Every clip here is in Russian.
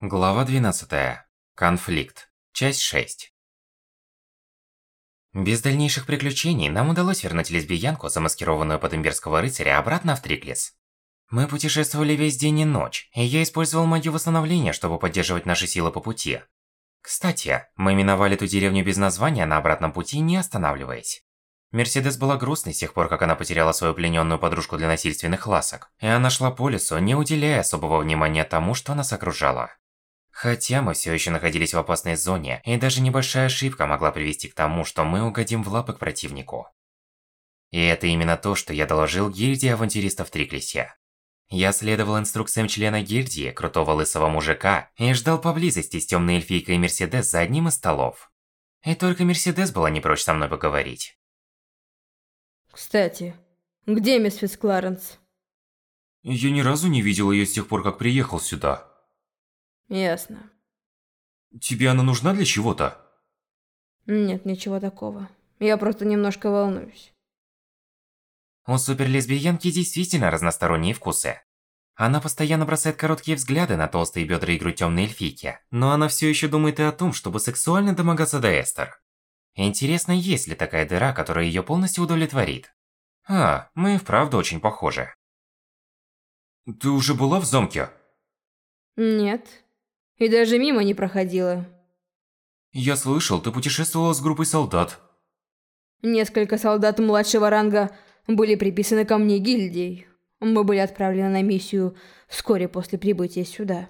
Глава 12. Конфликт. Часть 6. Без дальнейших приключений нам удалось вернуть лесбиянку, замаскированную под имперского рыцаря, обратно в Триклис. Мы путешествовали весь день и ночь, и я использовал магию восстановления, чтобы поддерживать наши силы по пути. Кстати, мы миновали ту деревню без названия на обратном пути, не останавливаясь. Мерседес была грустной с тех пор, как она потеряла свою плененную подружку для насильственных ласок, и она шла по лесу, не уделяя особого внимания тому, что нас окружало. Хотя мы все еще находились в опасной зоне, и даже небольшая ошибка могла привести к тому, что мы угодим в лапы к противнику. И это именно то, что я доложил гильдии авантюристов Триклисе. Я следовал инструкциям члена гильдии, крутого лысого мужика, и ждал поблизости с темной эльфийкой Мерседес за одним из столов. И только Мерседес была не прочь со мной поговорить. Кстати, где мисс Кларенс? Я ни разу не видел ее с тех пор, как приехал сюда. Ясно. Тебе она нужна для чего-то? Нет, ничего такого. Я просто немножко волнуюсь. У суперлесбиянки действительно разносторонние вкусы. Она постоянно бросает короткие взгляды на толстые бедра и грудь темной эльфийки, но она все еще думает и о том, чтобы сексуально домогаться до Эстер. Интересно, есть ли такая дыра, которая ее полностью удовлетворит? А, мы и вправду очень похожи. Ты уже была в замке? Нет. И даже мимо не проходила. Я слышал, ты путешествовала с группой солдат. Несколько солдат младшего ранга были приписаны ко мне гильдией. Мы были отправлены на миссию вскоре после прибытия сюда.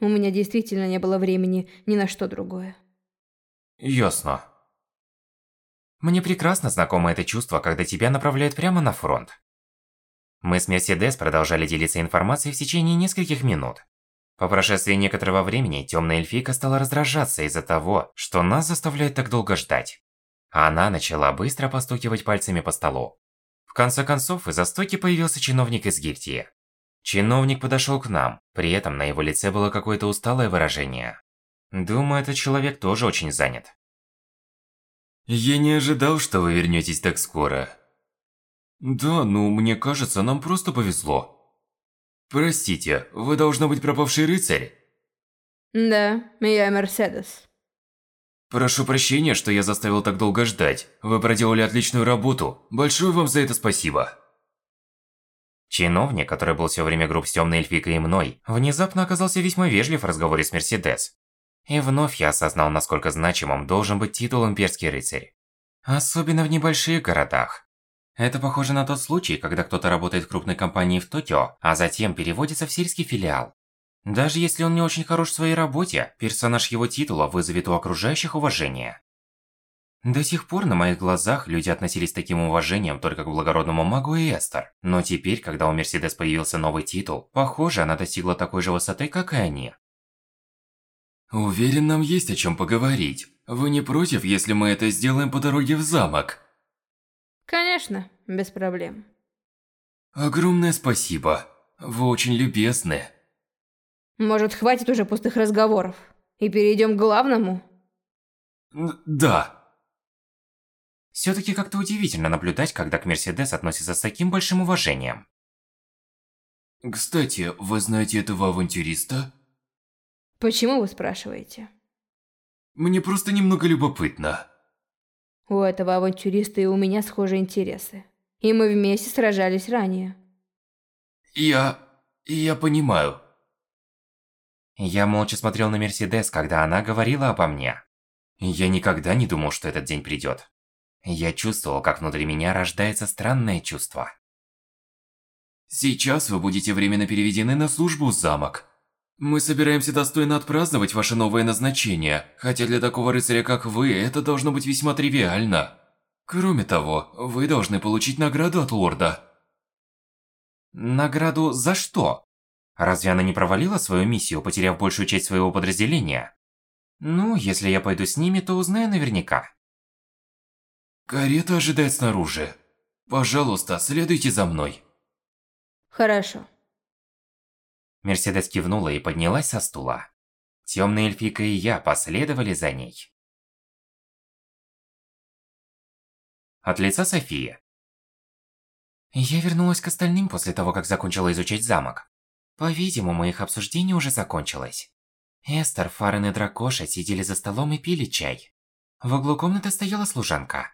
У меня действительно не было времени ни на что другое. Ясно. Мне прекрасно знакомо это чувство, когда тебя направляют прямо на фронт. Мы с Мерседес продолжали делиться информацией в течение нескольких минут. По прошествии некоторого времени, темная эльфийка стала раздражаться из-за того, что нас заставляют так долго ждать. Она начала быстро постукивать пальцами по столу. В конце концов, из-за стойки появился чиновник из гильдии. Чиновник подошел к нам, при этом на его лице было какое-то усталое выражение. Думаю, этот человек тоже очень занят. Я не ожидал, что вы вернетесь так скоро. Да, ну, мне кажется, нам просто повезло. Простите, вы должно быть пропавший рыцарь? Да, я Мерседес. Прошу прощения, что я заставил так долго ждать. Вы проделали отличную работу. Большое вам за это спасибо. Чиновник, который был все время груб с темной эльфикой и мной, внезапно оказался весьма вежлив в разговоре с Мерседес. И вновь я осознал, насколько значимым должен быть титул имперский рыцарь. Особенно в небольших городах. Это похоже на тот случай, когда кто-то работает в крупной компании в Токио, а затем переводится в сельский филиал. Даже если он не очень хорош в своей работе, персонаж его титула вызовет у окружающих уважение. До сих пор на моих глазах люди относились с таким уважением только к благородному магу и Эстер. Но теперь, когда у Мерседес появился новый титул, похоже, она достигла такой же высоты, как и они. Уверен, нам есть о чем поговорить. Вы не против, если мы это сделаем по дороге в замок? Конечно, без проблем. Огромное спасибо. Вы очень любезны. Может, хватит уже пустых разговоров? И перейдем к главному? Да. Все-таки как-то удивительно наблюдать, когда к Мерседес относятся с таким большим уважением. Кстати, вы знаете этого авантюриста? Почему вы спрашиваете? Мне просто немного любопытно. У этого авантюриста и у меня схожие интересы. И мы вместе сражались ранее. Я... я понимаю. Я молча смотрел на Мерседес, когда она говорила обо мне. Я никогда не думал, что этот день придет. Я чувствовал, как внутри меня рождается странное чувство. Сейчас вы будете временно переведены на службу в замок. Мы собираемся достойно отпраздновать ваше новое назначение, хотя для такого рыцаря, как вы, это должно быть весьма тривиально. Кроме того, вы должны получить награду от лорда. Награду за что? Разве она не провалила свою миссию, потеряв большую часть своего подразделения? Ну, если я пойду с ними, то узнаю наверняка. Карета ожидает снаружи. Пожалуйста, следуйте за мной. Хорошо. Мерседес кивнула и поднялась со стула. Темная эльфика и я последовали за ней. От лица Софии. Я вернулась к остальным после того, как закончила изучать замок. По-видимому, их обсуждение уже закончилось. Эстер, Фарен и Дракоша сидели за столом и пили чай. В углу комнаты стояла служанка.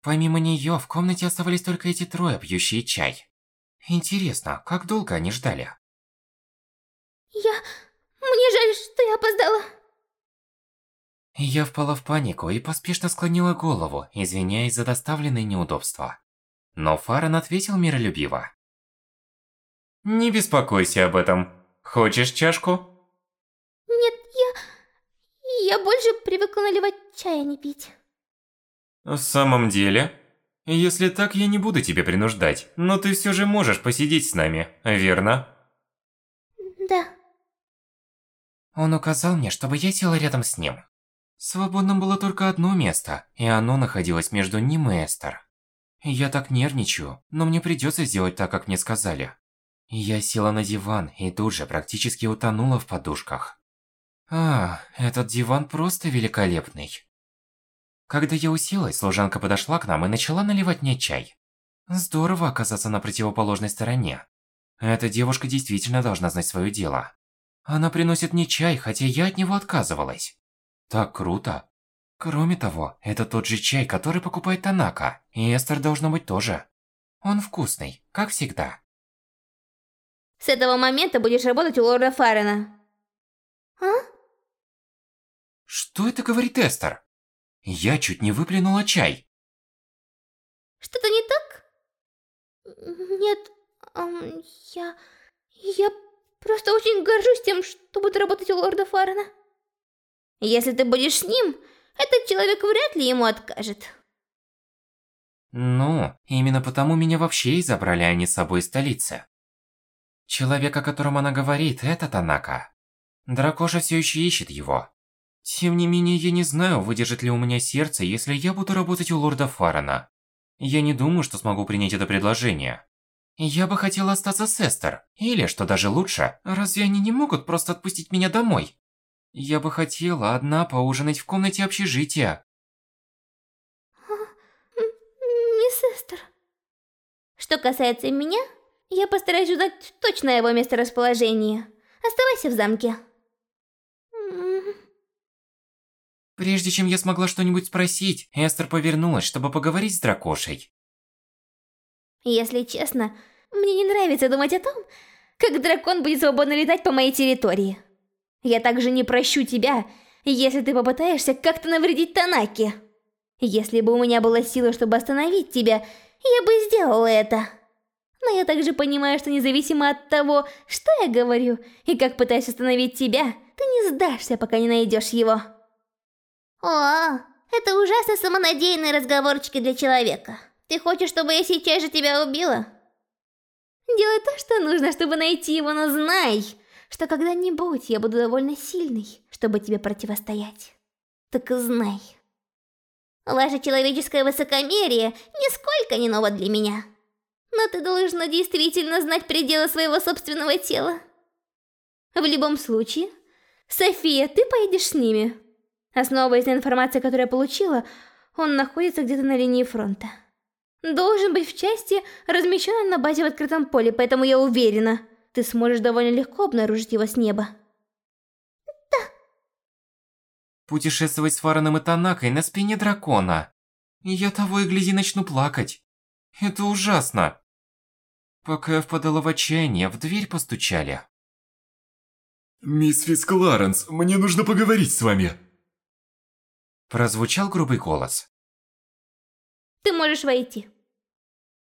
Помимо нее, в комнате оставались только эти трое, пьющие чай. Интересно, как долго они ждали? Я... Мне жаль, что я опоздала. Я впала в панику и поспешно склонила голову, извиняясь за доставленные неудобства. Но Фарен ответил миролюбиво. Не беспокойся об этом. Хочешь чашку? Нет, я... Я больше привыкла наливать чай, а не пить. В самом деле? Если так, я не буду тебя принуждать, но ты все же можешь посидеть с нами, верно? Да. Он указал мне, чтобы я села рядом с ним. Свободным было только одно место, и оно находилось между ним и Эстер. Я так нервничаю, но мне придется сделать так, как мне сказали. Я села на диван и тут же практически утонула в подушках. А, этот диван просто великолепный. Когда я уселась, служанка подошла к нам и начала наливать мне чай. Здорово оказаться на противоположной стороне. Эта девушка действительно должна знать свое дело. Она приносит мне чай, хотя я от него отказывалась. Так круто. Кроме того, это тот же чай, который покупает Танака, и Эстер должно быть тоже. Он вкусный, как всегда. С этого момента будешь работать у лорда Фарена. А? Что это говорит Эстер? Я чуть не выплюнула чай. Что-то не так? Нет, эм, я... Я горжусь тем, что буду работать у лорда Фарена. Если ты будешь с ним, этот человек вряд ли ему откажет. Ну, именно потому меня вообще и забрали они с собой из столицы. Человек, о котором она говорит, это Танака. Дракоша все еще ищет его. Тем не менее, я не знаю, выдержит ли у меня сердце, если я буду работать у лорда Фарана. Я не думаю, что смогу принять это предложение. Я бы хотела остаться с Эстер. Или, что даже лучше, разве они не могут просто отпустить меня домой? Я бы хотела одна поужинать в комнате общежития. Мисс Эстер. Что касается меня, я постараюсь узнать точное его месторасположение. Оставайся в замке. Прежде чем я смогла что-нибудь спросить, Эстер повернулась, чтобы поговорить с дракошей. Если честно, мне не нравится думать о том, как дракон будет свободно летать по моей территории. Я также не прощу тебя, если ты попытаешься как-то навредить Танаки. Если бы у меня была сила, чтобы остановить тебя, я бы сделала это. Но я также понимаю, что независимо от того, что я говорю и как пытаюсь остановить тебя, ты не сдашься, пока не найдешь его. О, это ужасно самонадеянные разговорчики для человека. Ты хочешь, чтобы я сейчас же тебя убила? Делай то, что нужно, чтобы найти его, но знай, что когда-нибудь я буду довольно сильной, чтобы тебе противостоять. Так и знай. Ваше человеческое высокомерие нисколько не ново для меня. Но ты должна действительно знать пределы своего собственного тела. В любом случае, София, ты поедешь с ними. Основываясь на информации, которую я получила, он находится где-то на линии фронта. Должен быть в части, размещенной на базе в открытом поле, поэтому я уверена, ты сможешь довольно легко обнаружить его с неба. Да. Путешествовать с Фараном и Танакой на спине дракона. Я того и гляди начну плакать. Это ужасно. Пока я впадала в отчаяние, в дверь постучали. «Мисс Фицкларенс, мне нужно поговорить с вами!» Прозвучал грубый голос. Ты можешь войти.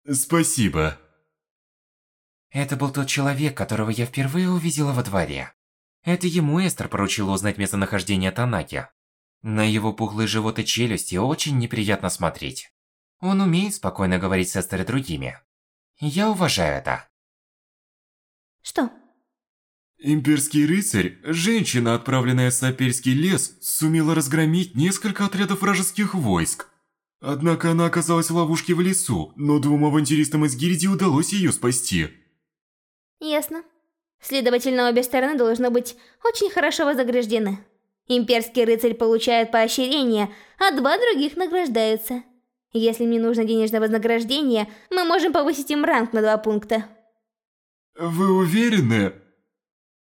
Спасибо. Это был тот человек, которого я впервые увидела во дворе. Это ему Эстер поручила узнать местонахождение Танаки. На его пухлые живот и челюсти очень неприятно смотреть. Он умеет спокойно говорить с Эстер и другими. Я уважаю это. Что? Имперский рыцарь, женщина, отправленная в Сапельский лес, сумела разгромить несколько отрядов вражеских войск. Однако она оказалась в ловушке в лесу, но двум авантюристам из гильдии удалось ее спасти. Ясно. Следовательно, обе стороны должны быть очень хорошо вознаграждены. Имперский рыцарь получает поощрение, а два других награждаются. Если мне нужно денежное вознаграждение, мы можем повысить им ранг на два пункта. Вы уверены?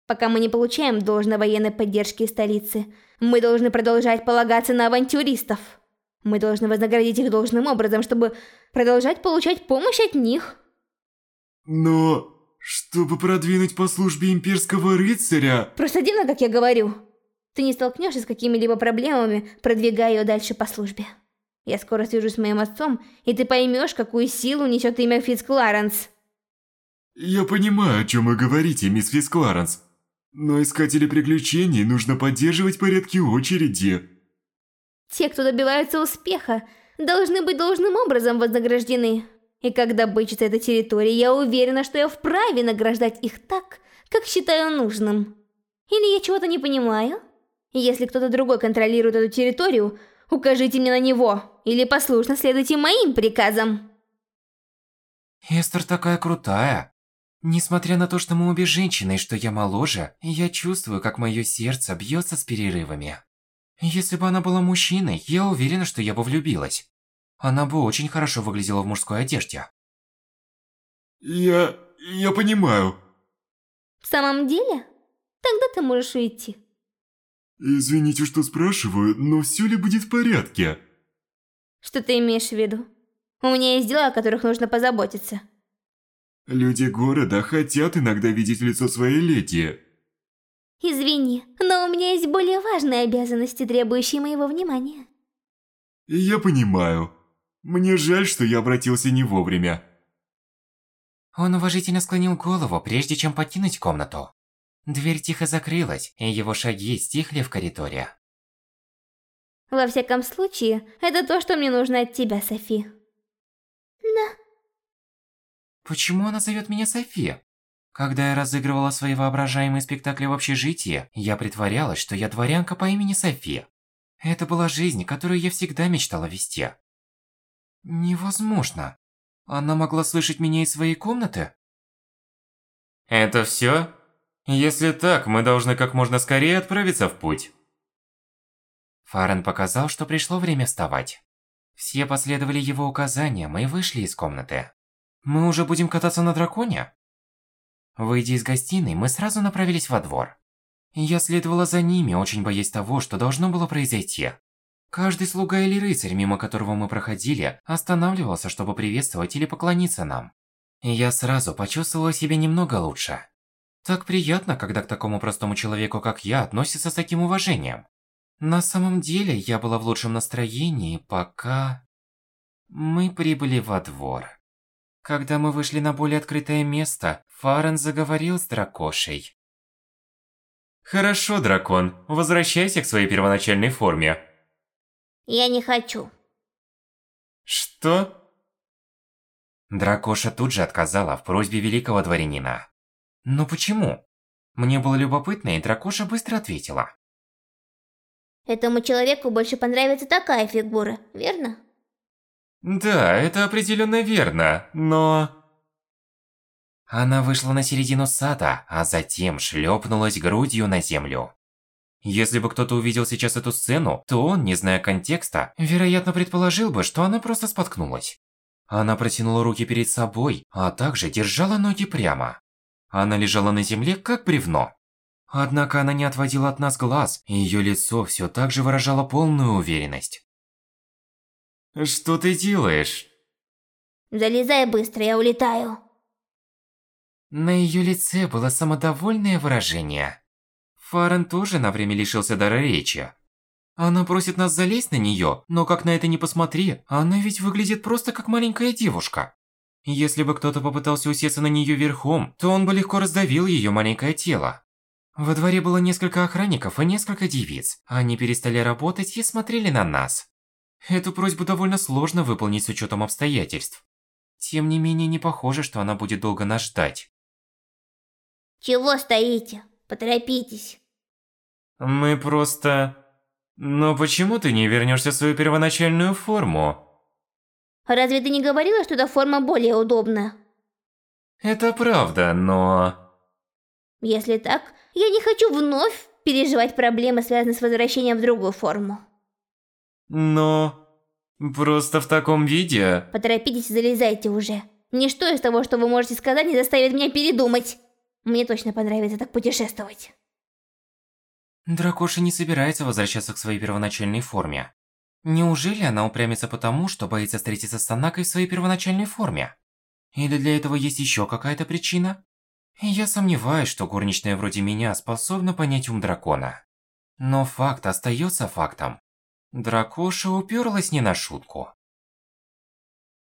Пока мы не получаем должной военной поддержки из столицы, мы должны продолжать полагаться на авантюристов. Мы должны вознаградить их должным образом, чтобы продолжать получать помощь от них. Но... Чтобы продвинуть по службе имперского рыцаря... Просто дивно, как я говорю. Ты не столкнешься с какими-либо проблемами, продвигая ее дальше по службе. Я скоро свяжусь с моим отцом, и ты поймешь, какую силу несет имя Фитц Кларенс. Я понимаю, о чем вы говорите, мисс Фитц Кларенс. Но искатели приключений нужно поддерживать порядки очереди. Те, кто добиваются успеха, должны быть должным образом вознаграждены. И как добытчица этой территории, я уверена, что я вправе награждать их так, как считаю нужным. Или я чего-то не понимаю? Если кто-то другой контролирует эту территорию, укажите мне на него, или послушно следуйте моим приказам. Эстер такая крутая. Несмотря на то, что мы обе женщины и что я моложе, я чувствую, как мое сердце бьется с перерывами. Если бы она была мужчиной, я уверена, что я бы влюбилась. Она бы очень хорошо выглядела в мужской одежде. Я... я понимаю. В самом деле? Тогда ты можешь уйти. Извините, что спрашиваю, но все ли будет в порядке? Что ты имеешь в виду? У меня есть дела, о которых нужно позаботиться. Люди города хотят иногда видеть лицо своей леди. Извини, но у меня есть более важные обязанности, требующие моего внимания. Я понимаю. Мне жаль, что я обратился не вовремя. Он уважительно склонил голову, прежде чем покинуть комнату. Дверь тихо закрылась, и его шаги стихли в коридоре. Во всяком случае, это то, что мне нужно от тебя, Софи. Да. Почему она зовет меня Софи? Когда я разыгрывала свои воображаемые спектакли в общежитии, я притворялась, что я дворянка по имени Софи. Это была жизнь, которую я всегда мечтала вести. Невозможно. Она могла слышать меня из своей комнаты? Это все? Если так, мы должны как можно скорее отправиться в путь. Фарен показал, что пришло время вставать. Все последовали его указаниям и вышли из комнаты. Мы уже будем кататься на драконе? Выйдя из гостиной, мы сразу направились во двор. Я следовала за ними, очень боясь того, что должно было произойти. Каждый слуга или рыцарь, мимо которого мы проходили, останавливался, чтобы приветствовать или поклониться нам. Я сразу почувствовала себя немного лучше. Так приятно, когда к такому простому человеку, как я, относятся с таким уважением. На самом деле, я была в лучшем настроении, пока... Мы прибыли во двор. Когда мы вышли на более открытое место, Фарен заговорил с дракошей. Хорошо, дракон, возвращайся к своей первоначальной форме. Я не хочу. Что? Дракоша тут же отказала в просьбе великого дворянина. Но почему? Мне было любопытно, и Дракоша быстро ответила. Этому человеку больше понравится такая фигура, верно? Да, это определенно верно, но... Она вышла на середину сада, а затем шлепнулась грудью на землю. Если бы кто-то увидел сейчас эту сцену, то он, не зная контекста, вероятно предположил бы, что она просто споткнулась. Она протянула руки перед собой, а также держала ноги прямо. Она лежала на земле, как бревно. Однако она не отводила от нас глаз, и её лицо всё так же выражало полную уверенность. Что ты делаешь? Залезай быстро, я улетаю. На её лице было самодовольное выражение. Фарен тоже на время лишился дара речи. Она просит нас залезть на неё, но как на это не посмотри, она ведь выглядит просто как маленькая девушка. Если бы кто-то попытался усесться на неё верхом, то он бы легко раздавил её маленькое тело. Во дворе было несколько охранников и несколько девиц. Они перестали работать и смотрели на нас. Эту просьбу довольно сложно выполнить с учетом обстоятельств. Тем не менее, не похоже, что она будет долго нас ждать. Чего стоите? Поторопитесь. Мы просто... Но почему ты не вернешься в свою первоначальную форму? Разве ты не говорила, что эта форма более удобна? Это правда, но... Если так, я не хочу вновь переживать проблемы, связанные с возвращением в другую форму. Но... Просто в таком виде... Поторопитесь и залезайте уже. Ничто из того, что вы можете сказать, не заставит меня передумать. Мне точно понравится так путешествовать. Дракоша не собирается возвращаться к своей первоначальной форме. Неужели она упрямится потому, что боится встретиться с Танакой в своей первоначальной форме? Или для этого есть еще какая-то причина? Я сомневаюсь, что горничная вроде меня способна понять ум дракона. Но факт остается фактом. Дракоша уперлась не на шутку.